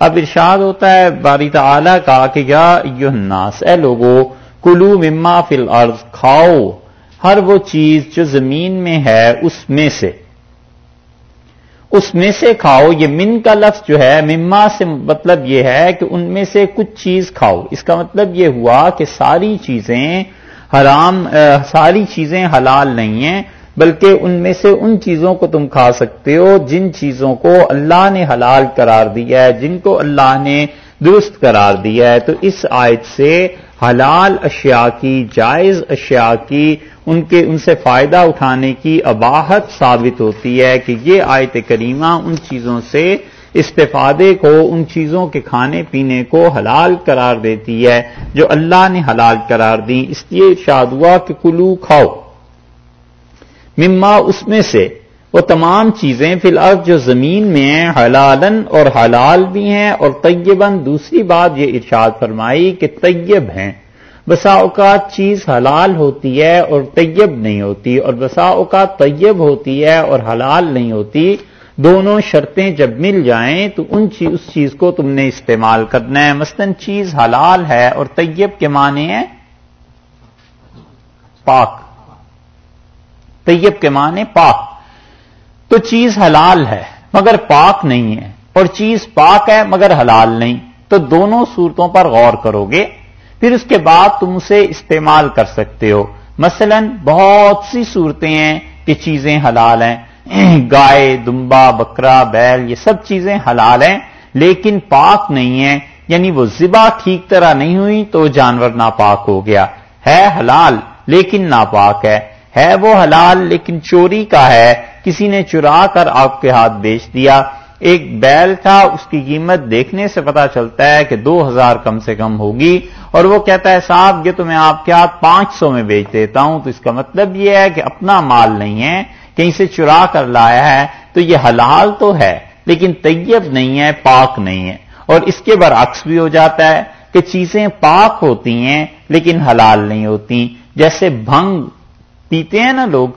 اب ارشاد ہوتا ہے باری تعالی کا کہ یا الناس، اے لوگو، کلو مما فی الارض، کھاؤ، ہر وہ چیز جو زمین میں ہے اس میں سے۔ اس میں سے کھاؤ، یہ من کا لفظ جو ہے، مما سے مطلب یہ ہے کہ ان میں سے کچھ چیز کھاؤ۔ اس کا مطلب یہ ہوا کہ ساری چیزیں حرام ساری چیزیں حلال نہیں ہیں۔ بلکہ ان میں سے ان چیزوں کو تم کھا سکتے ہو جن چیزوں کو اللہ نے حلال قرار دیا ہے، جن کو اللہ نے درست قرار دیا ہے۔ تو اس آیت سے حلال اشیاء کی، جائز اشیاء کی، ان کے، ان سے فائدہ اٹھانے کی اباہت ثابت ہوتی ہے کہ یہ آیت کریمہ ان چیزوں سے استفادے کو، ان چیزوں کے کھانے پینے کو حلال قرار دیتی ہے، جو اللہ نے حلال قرار دی۔ اس لیے ارشاد ہوا کہ کلو کھاؤ۔ مما اس میں سے۔ وہ تمام چیزیں فی الحال جو زمین میں ہیں حلالن اور حلال بھی ہیں اور طیبن دوسری بات یہ ارشاد فرمائی کہ طیب ہیں۔ بسا اوقات چیز حلال ہوتی ہے اور طیب نہیں ہوتی، اور بسا اوقات طیب ہوتی ہے اور حلال نہیں ہوتی۔ دونوں شرطیں جب مل جائیں تو ان چیز اس چیز کو تم نے استعمال کرنا ہے۔ مثلا چیز حلال ہے اور طیب کے معنی ہیں پاک۔ طیب کے معنی پاک۔ تو چیز حلال ہے مگر پاک نہیں ہے، اور چیز پاک ہے مگر حلال نہیں۔ تو دونوں صورتوں پر غور کرو گے، پھر اس کے بعد تم اسے استعمال کر سکتے ہو۔ مثلا بہت سی صورتیں ہیں کہ چیزیں حلال ہیں۔ گائے، دمبا، بکرا، بیل، یہ سب چیزیں حلال ہیں، لیکن پاک نہیں ہیں۔ یعنی وہ زبا ٹھیک طرح نہیں ہوئی تو جانور ناپاک ہو گیا۔ ہے حلال لیکن ناپاک ہے۔ ہے وہ حلال لیکن چوری کا ہے۔ کسی نے چرا کر آپ کے ہاتھ بیچ دیا۔ ایک بیل تھا، اس کی قیمت دیکھنے سے پتا چلتا ہے کہ دو ہزار کم سے کم ہوگی۔ اور وہ کہتا ہے، صاحب، یہ تو میں آپ کے ہاتھ پانچ سو میں بیچ دیتا ہوں۔ تو اس کا مطلب یہ ہے کہ اپنا مال نہیں ہے، کہیں سے چرا کر لایا ہے۔ تو یہ حلال تو ہے، لیکن طیب نہیں ہے، پاک نہیں ہے۔ اور اس کے برعکس بھی ہو جاتا ہے کہ چیزیں پاک ہوتی ہیں لیکن حلال نہیں ہوتی۔ جیسے بھنگ پیتے ہیں نا لوگ،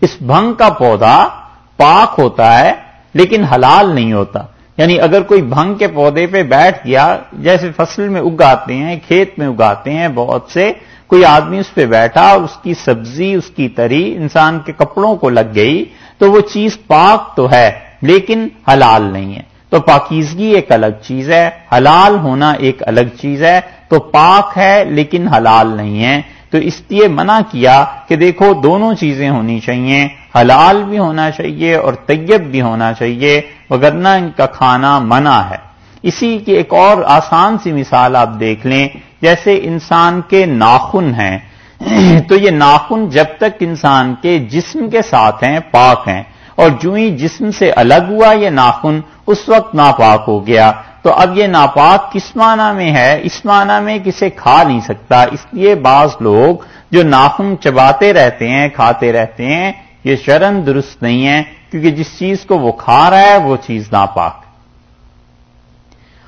اس بھنگ کا پودا پاک ہوتا ہے لیکن حلال نہیں ہوتا۔ یعنی اگر کوئی بھنگ کے پودے پہ بیٹھ گیا، جیسے فصل میں اگاتے ہیں، کھیت میں اگاتے ہیں بہت سے، کوئی آدمی اس پہ بیٹھا اور اس کی سبزی، اس کی تری، انسان کے کپڑوں کو لگ گئی، تو وہ چیز پاک تو ہے، لیکن حلال نہیں ہے۔ تو پاکیزگی ایک الگ چیز ہے، حلال ہونا ایک الگ چیز ہے، تو پاک ہے لیکن حلال نہیں ہے۔ تو اس لیے منع کیا کہ دیکھو دونوں چیزیں ہونی چاہیے، حلال بھی ہونا چاہیے اور طیب بھی ہونا چاہیے وگرنہ ان کا کھانا منع ہے۔ اسی کی ایک اور آسان سی مثال آپ دیکھ لیں، جیسے انسان کے ناخن ہیں۔ تو یہ ناخن جب تک انسان کے جسم کے ساتھ ہیں، پاک ہیں، اور جو ہی جسم سے الگ ہوا یہ ناخن، اس وقت ناپاک ہو گیا۔ تو اب یہ ناپاک کس معنی میں ہے؟ اس معنی میں کسے کھا نہیں سکتا۔ اس لیے بعض لوگ جو ناخن چباتے رہتے ہیں، کھاتے رہتے ہیں، یہ شرن درست نہیں ہے، کیونکہ جس چیز کو وہ کھا رہا ہے، وہ چیز ناپاک۔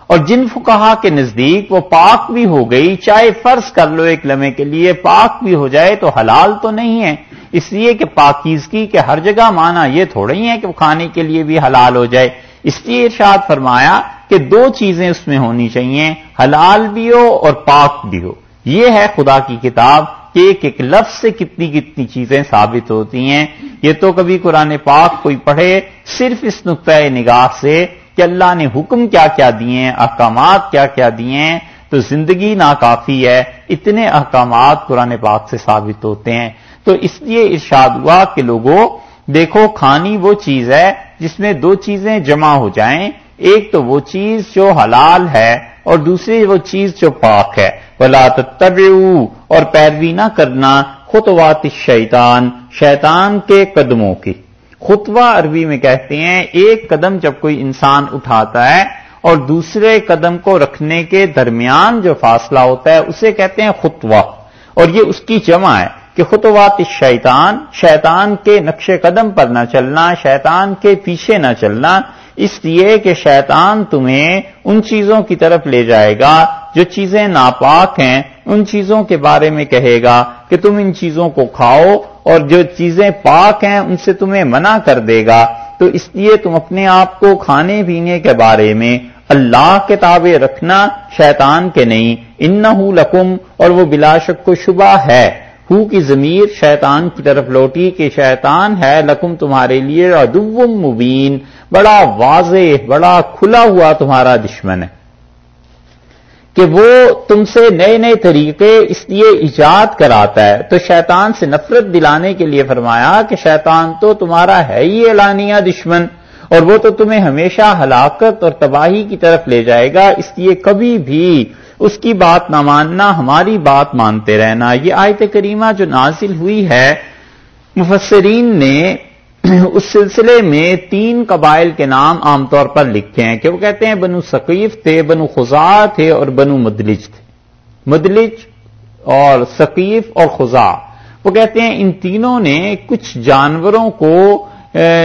اور جن فکہ کے نزدیک وہ پاک بھی ہو گئی، چاہے فرض کر لو ایک لمحے کے لیے پاک بھی ہو جائے تو حلال تو نہیں ہے۔ اس لیے کہ پاکیزگی کے ہر جگہ مانا یہ تھوڑا ہی ہے کہ وہ کھانے کے لیے بھی حلال ہو جائے۔ اس لیے ارشاد فرمایا کہ دو چیزیں اس میں ہونی چاہیے، حلال بھی ہو اور پاک بھی ہو۔ یہ ہے خدا کی کتاب کہ ایک ایک لفظ سے کتنی کتنی چیزیں ثابت ہوتی ہیں۔ یہ تو کبھی قرآن پاک کوئی پڑھے، صرف اس نقطۂ نگاہ سے کہ اللہ نے حکم کیا کیا دیے ہیں، احکامات کیا کیا دیے ہیں۔ تو زندگی ناکافی ہے، اتنے احکامات قرآن پاک سے ثابت ہوتے ہیں۔ تو اس لیے ارشاد ہوا کہ لوگوں دیکھو کھانی وہ چیز ہے جس میں دو چیزیں جمع ہو جائیں۔ ایک تو وہ چیز جو حلال ہے اور دوسری وہ چیز جو پاک ہے۔ بلا تبعو اور پیروی نہ کرنا خطوات شیطان شیطان کے قدموں کی۔ خطوہ عربی میں کہتے ہیں، ایک قدم جب کوئی انسان اٹھاتا ہے اور دوسرے قدم کو رکھنے کے درمیان جو فاصلہ ہوتا ہے، اسے کہتے ہیں خطوہ۔ اور یہ اس کی جمع ہے کہ خطوات شیطان شیطان کے نقش قدم پر نہ چلنا، شیطان کے پیچھے نہ چلنا اس لیے کہ شیطان تمہیں ان چیزوں کی طرف لے جائے گا جو چیزیں ناپاک ہیں، ان چیزوں کے بارے میں کہے گا کہ تم ان چیزوں کو کھاؤ اور جو چیزیں پاک ہیں ان سے تمہیں منع کر دے گا۔ تو اس لیے تم اپنے آپ کو کھانے پینے کے بارے میں اللہ کے تابع رکھنا شیطان کے نہیں ان لکم اور وہ بلا شک کو شبہ ہے۔ ہو کی ضمیر شیطان کی طرف لوٹی کہ شیطان ہے لکم تمہارے لیے ادوم مبین، بڑا واضح، بڑا کھلا ہوا تمہارا دشمن ہے۔ کہ وہ تم سے نئے نئے طریقے اس لیے ایجاد کراتا ہے۔ تو شیطان سے نفرت دلانے کے لیے فرمایا کہ شیطان تو تمہارا ہے ہی اعلانیہ دشمن۔ اور وہ تو تمہیں ہمیشہ ہلاکت اور تباہی کی طرف لے جائے گا، اس لیے کبھی بھی اس کی بات نہ ماننا، ہماری بات مانتے رہنا۔ یہ آیت کریمہ جو نازل ہوئی ہے، مفسرین نے اس سلسلے میں تین قبائل کے نام عام طور پر لکھے ہیں کہ وہ کہتے ہیں بنو ثقیف تھے، بنو خزا تھے اور بنو مدلج تھے۔ مدلج اور ثقیف اور خزا وہ کہتے ہیں ان تینوں نے کچھ جانوروں کو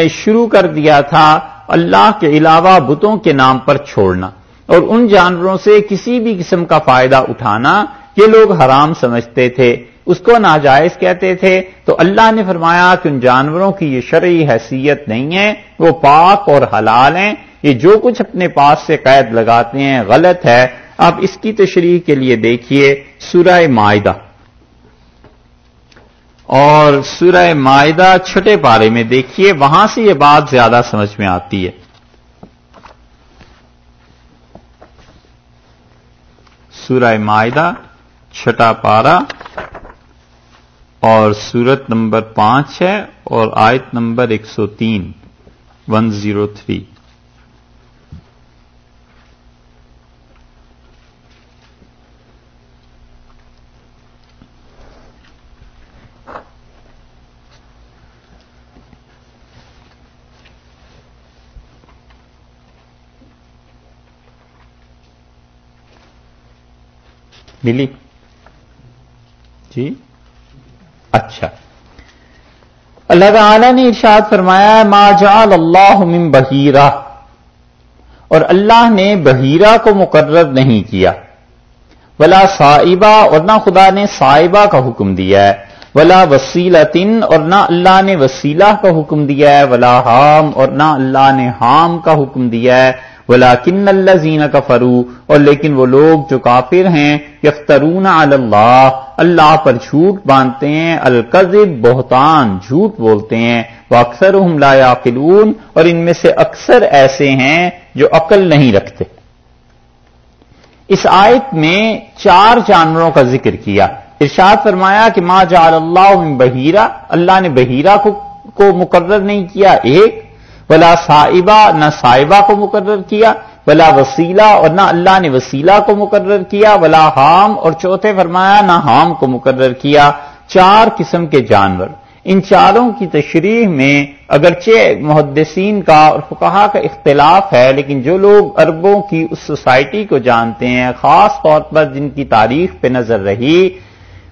شروع کر دیا تھا اللہ کے علاوہ بتوں کے نام پر چھوڑنا اور ان جانوروں سے کسی بھی قسم کا فائدہ اٹھانا یہ لوگ حرام سمجھتے تھے۔ اس کو ناجائز کہتے تھے۔ تو اللہ نے فرمایا کہ ان جانوروں کی یہ شرعی حیثیت نہیں ہے۔ وہ پاک اور حلال ہیں۔ یہ جو کچھ اپنے پاس سے قید لگاتے ہیں، غلط ہے۔ آپ اس کی تشریح کے لیے دیکھیے سورہ معاہدہ اور سورہ معدہ چھٹے پارے میں دیکھیے، وہاں سے یہ بات زیادہ سمجھ میں آتی ہے۔ سورہ معدہ چھٹا پارا اور سورت نمبر پانچ ہے اور آیت نمبر ایک سو تین ون زیرو تھری ملی۔ جی؟ اچھا۔ اللہ تعالی نے ارشاد فرمایا، ما جعل اللہ من بحیرہ اور اللہ نے بحیرہ کو مقرر نہیں کیا۔ ولا صائبہ، اور نہ خدا نے صائبہ کا حکم دیا ہے۔ ولا وسیلہ تن اور نہ اللہ نے وسیلہ کا حکم دیا ہے۔ ولا حام، اور نہ اللہ نے حام کا حکم دیا ہے۔ ولا کن اللہ کا فرو اور لیکن وہ لوگ جو کافر ہیں یخترون اللہ اللہ پر جھوٹ باندھتے ہیں القذب بہتان، جھوٹ بولتے ہیں وہ اکثر ہم لا یاقلون، اور ان میں سے اکثر ایسے ہیں جو عقل نہیں رکھتے۔ اس آیت میں چار جانوروں کا ذکر کیا۔ ارشاد فرمایا کہ ما جعل اللہ بحیرہ، اللہ نے بحیرہ کو مقرر نہیں کیا، ایک ولا صاحبہ نہ صاحبہ کو مقرر کیا، ولا وسیلہ اور نہ اللہ نے وسیلہ کو مقرر کیا، ولا حام اور چوتھے فرمایا نہ حام کو مقرر کیا، چار قسم کے جانور۔ ان چاروں کی تشریح میں اگرچہ محدثین کا اور فقہا کا اختلاف ہے، لیکن جو لوگ اربوں کی اس سوسائٹی کو جانتے ہیں، خاص طور پر جن کی تاریخ پہ نظر رہی،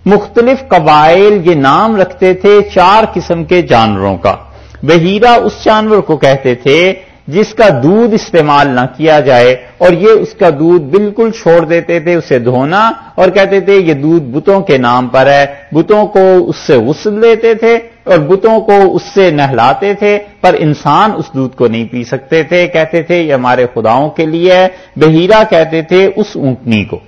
مختلف قبائل یہ نام رکھتے تھے چار قسم کے جانوروں کا۔ بحیرہ اس جانور کو کہتے تھے جس کا دودھ استعمال نہ کیا جائے اور یہ اس کا دودھ بالکل چھوڑ دیتے تھے، اسے دھونا اور کہتے تھے یہ دودھ بتوں کے نام پر ہے۔ بتوں کو اس سے غسل دیتے تھے اور بتوں کو اس سے نہلاتے تھے، پر انسان اس دودھ کو نہیں پی سکتے تھے۔ کہتے تھے یہ ہمارے خداؤں کے لیے ہے۔ بحیرہ کہتے تھے اس اونٹنی کو۔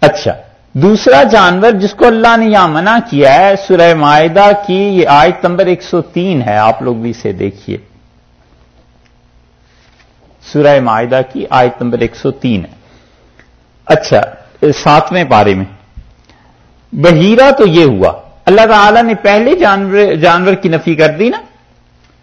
اچھا۔ دوسرا جانور جس کو اللہ نے یہاں منع کیا ہے، سورہ معاہدہ کی یہ آیت نمبر ایک سو تین ہے، آپ لوگ بھی اسے دیکھیے۔ سورہ معاہدہ کی آیت نمبر ایک سو تین ہے۔ اچھا ساتویں پارے میں۔ بحیرہ تو یہ ہوا۔ اللہ تعالی نے پہلے جانور جانور کی نفی کر دی نا۔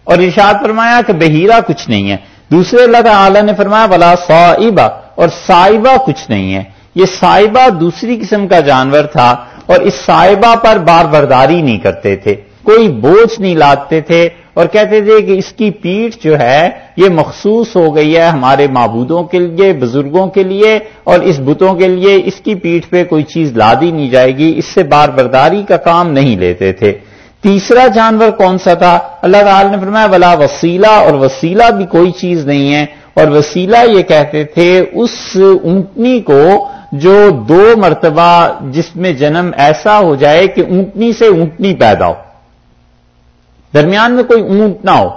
اور ارشاد فرمایا کہ بحیرہ کچھ نہیں ہے۔ دوسرے اللہ تعالی نے فرمایا بلا صائبہ اور صائبہ کچھ نہیں ہے۔ یہ سائبہ دوسری قسم کا جانور تھا اور اس سائبہ پر بار برداری نہیں کرتے تھے۔ کوئی بوجھ نہیں لاتے تھے اور کہتے تھے کہ اس کی پیٹھ جو ہے یہ مخصوص ہو گئی ہے ہمارے معبودوں کے لیے، بزرگوں کے لیے اور اس بتوں کے لیے اس کی پیٹھ پہ کوئی چیز لادی نہیں جائے گی، اس سے بار برداری کا کام نہیں لیتے تھے۔ تیسرا جانور کون سا تھا؟ اللہ تعالی نے فرمایا بلا وسیلہ اور وسیلہ بھی کوئی چیز نہیں ہے۔ اور وسیلہ یہ کہتے تھے، اس اونٹنی کو جو دو مرتبہ جس میں جنم ایسا ہو جائے کہ اونٹنی سے اونٹنی پیدا ہو۔ درمیان میں کوئی اونٹ نہ ہو۔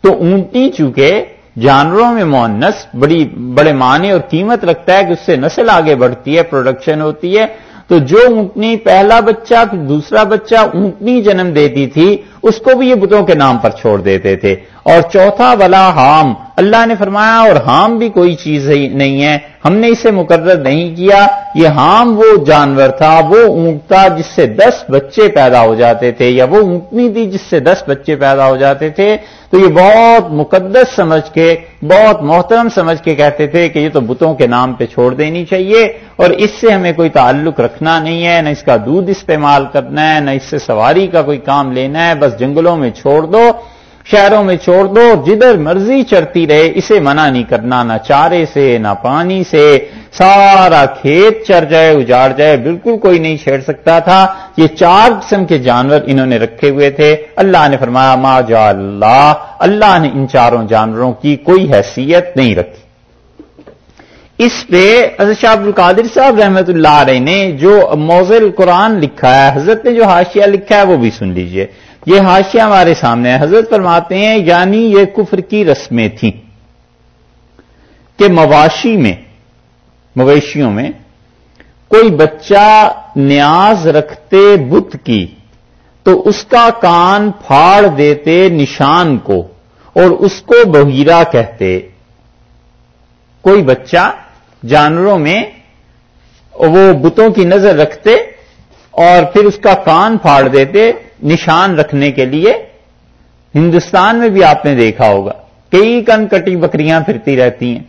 تو اونٹی چونکہ جانوروں میں مونس بڑی، بڑے معنی اور قیمت رکھتا ہے کہ اس سے نسل آگے بڑھتی ہے پروڈکشن ہوتی ہے۔ تو جو اونٹنی پہلا بچہ پھر دوسرا بچہ اونٹنی جنم دیتی تھی، اس کو بھی یہ بتوں کے نام پر چھوڑ دیتے تھے۔ اور چوتھا والا ہام، اللہ نے فرمایا اور ہام بھی کوئی چیز نہیں ہے۔ ہم نے اسے مقرر نہیں کیا، یہ ہام وہ جانور تھا، وہ اونٹ تھا جس سے دس بچے پیدا ہو جاتے تھے، یا وہ اونٹنی تھی جس سے دس بچے پیدا ہو جاتے تھے۔ تو یہ بہت مقدس سمجھ کے، بہت محترم سمجھ کے کہتے تھے کہ یہ تو بتوں کے نام پہ چھوڑ دینی چاہیے اور اس سے ہمیں کوئی تعلق رکھنا نہیں ہے، نہ اس کا دودھ استعمال کرنا ہے، نہ اس سے سواری کا کوئی کام لینا ہے، بس جنگلوں میں چھوڑ دو۔ شہروں میں چھوڑ دو، جدھر مرضی چڑھتی رہے، اسے منع نہیں کرنا، نہ چارے سے، نہ پانی سے۔ سارا کھیت چر جائے، اجاڑ جائے، بالکل کوئی نہیں چھیڑ سکتا تھا۔ یہ چار قسم کے جانور انہوں نے رکھے ہوئے تھے۔ اللہ نے فرمایا، ما جا اللہ اللہ نے ان چاروں جانوروں کی کوئی حیثیت نہیں رکھی۔ اس پہ حضرت شاہ عبد القادر صاحب رحمت اللہ علیہ نے جو موزل قرآن لکھا ہے، حضرت نے جو حاشیہ لکھا ہے، وہ بھی سن لیجیے۔ یہ حاشیہ ہمارے سامنے ہے۔ حضرت فرماتے ہیں یعنی یہ کفر کی رسمیں تھیں کہ مواشی میں، مویشیوں میں کوئی بچہ نیاز رکھتے بت کی تو اس کا کان پھاڑ دیتے نشان کو اور اس کو بحیرہ کہتے۔ کوئی بچہ جانوروں میں وہ بتوں کی نظر رکھتے اور پھر اس کا کان پھاڑ دیتے نشان رکھنے کے لیے ہندوستان میں بھی آپ نے دیکھا ہوگا، کئی کن کٹی بکریاں پھرتی رہتی ہیں،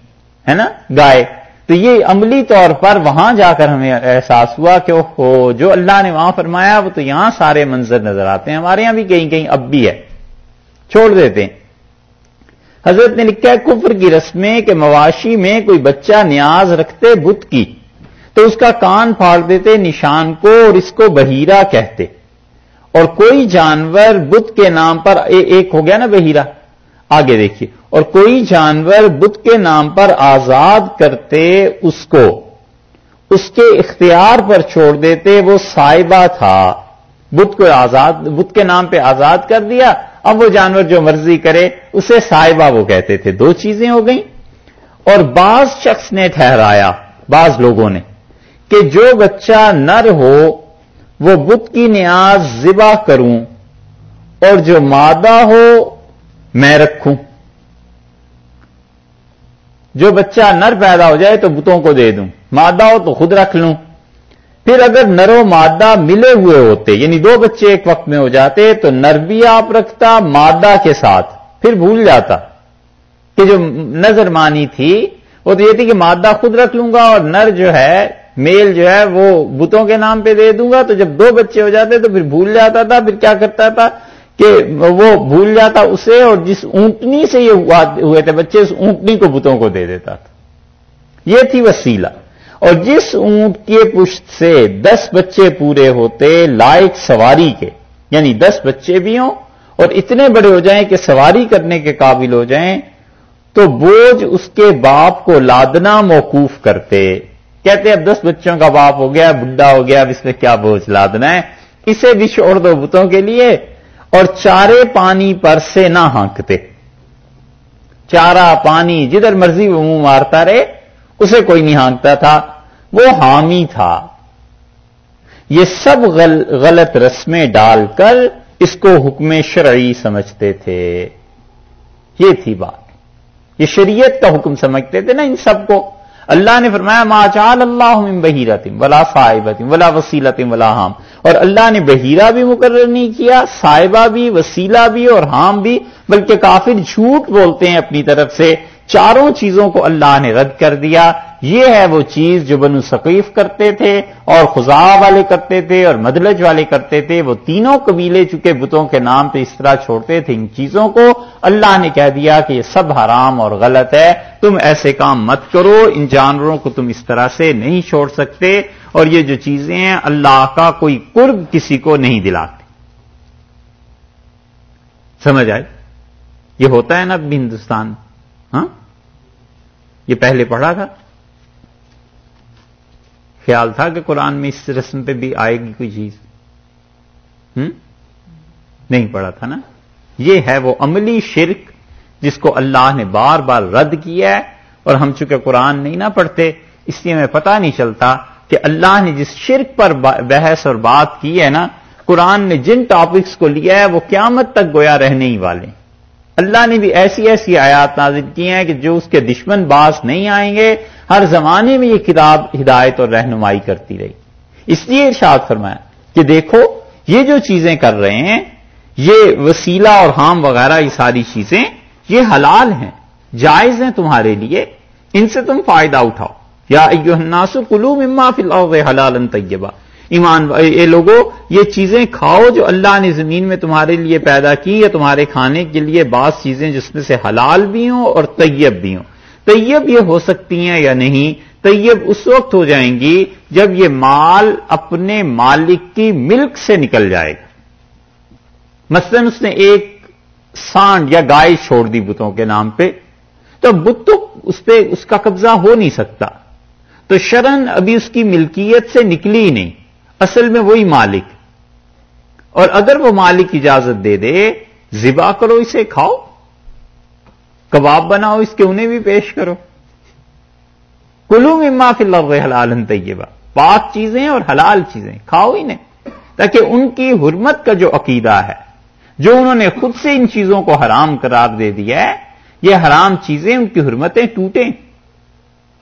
ہے نا؟ گائے۔ تو یہ عملی طور پر وہاں جا کر ہمیں احساس ہوا کہ ہو جو اللہ نے وہاں فرمایا، وہ تو یہاں سارے منظر نظر آتے ہیں۔ ہمارے یہاں بھی کہیں کہیں اب بھی ہے۔ چھوڑ دیتے ہیں۔ حضرت نے لکھا ہے، کفر کی رسمیں کہ مواشی میں کوئی بچہ نیاز رکھتے بت کی، تو اس کا کان پھاڑ دیتے، نشان کو اور اس کو بہیرا کہتے۔ اور کوئی جانور بت کے نام پر ایک ہو گیا نا بہیرا آگے دیکھیے۔ اور کوئی جانور بت کے نام پر آزاد کرتے اس کو، اس کے اختیار پر چھوڑ دیتے وہ صاحبہ تھا۔ بت کو آزاد، بت کے نام پہ آزاد کر دیا۔ اب وہ جانور جو مرضی کرے، اسے صاحبہ وہ کہتے تھے۔ دو چیزیں ہو گئیں۔ اور بعض شخص نے ٹھہرایا، بعض لوگوں نے، کہ جو بچہ نر ہو وہ بت کی نیاز ذبح کروں اور جو مادہ ہو میں رکھوں۔ جو بچہ نر پیدا ہو جائے تو بتوں کو دے دوں۔ مادہ ہو تو خود رکھ لوں۔ پھر اگر نرو مادہ ملے ہوئے ہوتے یعنی دو بچے ایک وقت میں ہو جاتے، تو نر بھی آپ رکھتا، مادہ کے ساتھ۔ پھر بھول جاتا کہ جو نظر مانی تھی، وہ تو یہ تھی کہ مادہ خود رکھ لوں گا اور نر جو ہے میل جو ہے وہ بتوں کے نام پہ دے دوں گا تو جب دو بچے ہو جاتے تو پھر بھول جاتا تھا، پھر کیا کرتا تھا کہ وہ بھول جاتا اسے اور جس اونٹنی سے یہ ہوئے تھے بچے، اس اونٹنی کو بتوں کو دے دیتا تھا۔ یہ تھی وسیلہ۔ اور جس اونٹ کے پشت سے دس بچے پورے ہوتے لائق سواری کے یعنی دس بچے بھی ہوں اور اتنے بڑے ہو جائیں کہ سواری کرنے کے قابل ہو جائیں، تو بوجھ اس کے باپ کو لادنا موقوف کرتے۔ کہتے اب دس بچوں کا باپ ہو گیا، بڈھا ہو گیا، اب اس میں کیا بوجھ لادنا ہے؟ اسے بھی چھوڑ دو بتوں کے لیے اور چارے پانی پر سے نہ ہانکتے۔ چارہ پانی جدھر مرضی وہ منہ مارتا رہے، اسے کوئی نہیں ہانکتا تھا، وہ حامی تھا۔ یہ سب غلط رسمیں ڈال کر اس کو حکم شرعی سمجھتے تھے۔ یہ تھی بات۔ یہ شریعت کا حکم سمجھتے تھے نا ان سب کو۔ اللہ نے فرمایا، ما چال اللہ بہیرتم ولا صاحبتم ولا وسیلتم ولا حام. اور اللہ نے بحیرہ بھی مقرر نہیں کیا، صاحبہ بھی، وسیلہ بھی اور حام بھی، بلکہ کافر جھوٹ بولتے ہیں اپنی طرف سے چاروں چیزوں کو اللہ نے رد کر دیا۔ یہ ہے وہ چیز جو بنو ثقیف کرتے تھے اور خزا والے کرتے تھے اور مدلج والے کرتے تھے۔ وہ تینوں قبیلے چکے بتوں کے نام پہ اس طرح چھوڑتے تھے ان چیزوں کو، اللہ نے کہہ دیا کہ یہ سب حرام اور غلط ہے۔ تم ایسے کام مت کرو، ان جانوروں کو تم اس طرح سے نہیں چھوڑ سکتے۔ اور یہ جو چیزیں ہیں، اللہ کا کوئی قرب کسی کو نہیں دلاتے۔ سمجھ آئے؟ یہ ہوتا ہے نا اب ہندوستان۔ ہاں؟ یہ پہلے پڑھا تھا۔ خیال تھا کہ قرآن میں اس رسم پہ بھی آئے گی کوئی چیز۔ ہم؟ نہیں پڑھا تھا نا۔ یہ ہے وہ عملی شرک جس کو اللہ نے بار بار رد کیا ہے اور ہم چونکہ قرآن نہیں نہ پڑھتے، اس لیے ہمیں پتہ نہیں چلتا کہ اللہ نے جس شرک پر بحث اور بات کی ہے نا، قرآن نے جن ٹاپکس کو لیا ہے وہ قیامت تک گویا رہنے ہی والے۔ اللہ نے بھی ایسی ایسی آیات نازل کی ہیں کہ جو اس کے دشمن باز نہیں آئیں گے، ہر زمانے میں یہ کتاب ہدایت اور رہنمائی کرتی رہی۔ اس لیے ارشاد فرمایا کہ دیکھو، یہ جو چیزیں کر رہے ہیں، یہ وسیلہ اور حام وغیرہ، یہ ساری چیزیں، یہ حلال ہیں، جائز ہیں تمہارے لیے، ان سے تم فائدہ اٹھاؤ۔ یا الناس کلو مما فی الارض حلال طیبہ ایمان یہ لوگوں یہ چیزیں کھاؤ جو اللہ نے زمین میں تمہارے لیے پیدا کی یا تمہارے کھانے کے لیے بعض چیزیں جس میں سے حلال بھی ہوں اور طیب بھی ہوں۔ طیب یہ ہو سکتی ہیں یا نہیں؟ طیب اس وقت ہو جائیں گی جب یہ مال اپنے مالک کی ملک سے نکل جائے۔ گا مثلاً اس نے ایک سانڈ یا گائے چھوڑ دی بتوں کے نام پہ، تو بت تو اس پہ اس کا قبضہ ہو نہیں سکتا۔ تو شرن ابھی اس کی ملکیت سے نکلی ہی نہیں۔ اصل میں وہی مالک۔ اور اگر وہ مالک اجازت دے دے ذبا کرو اسے، کھاؤ۔ کباب بناؤ، اس کے انہیں بھی پیش کرو۔ کلو مما فی اللہ حلال طیبہ۔ پاک چیزیں اور حلال چیزیں، کھاؤ ہی نہیں تاکہ ان کی حرمت کا جو عقیدہ ہے، جو انہوں نے خود سے ان چیزوں کو حرام قرار دے دیا ہے، یہ حرام چیزیں ان کی حرمتیں ٹوٹیں۔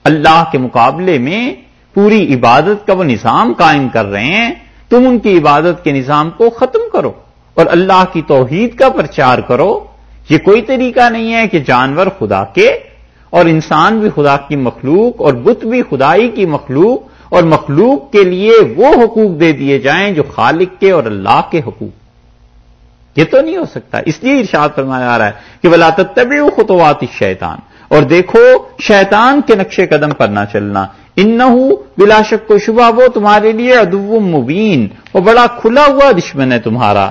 اللہ کے مقابلے میں پوری عبادت کا وہ نظام قائم کر رہے ہیں، تم ان کی عبادت کے نظام کو ختم کرو اور اللہ کی توحید کا پرچار کرو۔ یہ کوئی طریقہ نہیں ہے کہ جانور خدا کے اور انسان بھی خدا کی مخلوق اور بت بھی خدائی کی مخلوق اور مخلوق کے لیے وہ حقوق دے دیے جائیں جو خالق کے اور اللہ کے حقوق۔ یہ تو نہیں ہو سکتا۔ اس لیے ارشاد فرمایا جا رہا ہے کہ بلا تب خطوات شیطان اور دیکھو، شیطان کے نقشے قدم پر نہ چلنا۔ ان بلا شک کو شبہ وہ تمہارے لیے ادو مبین وہ بڑا کھلا ہوا دشمن ہے تمہارا۔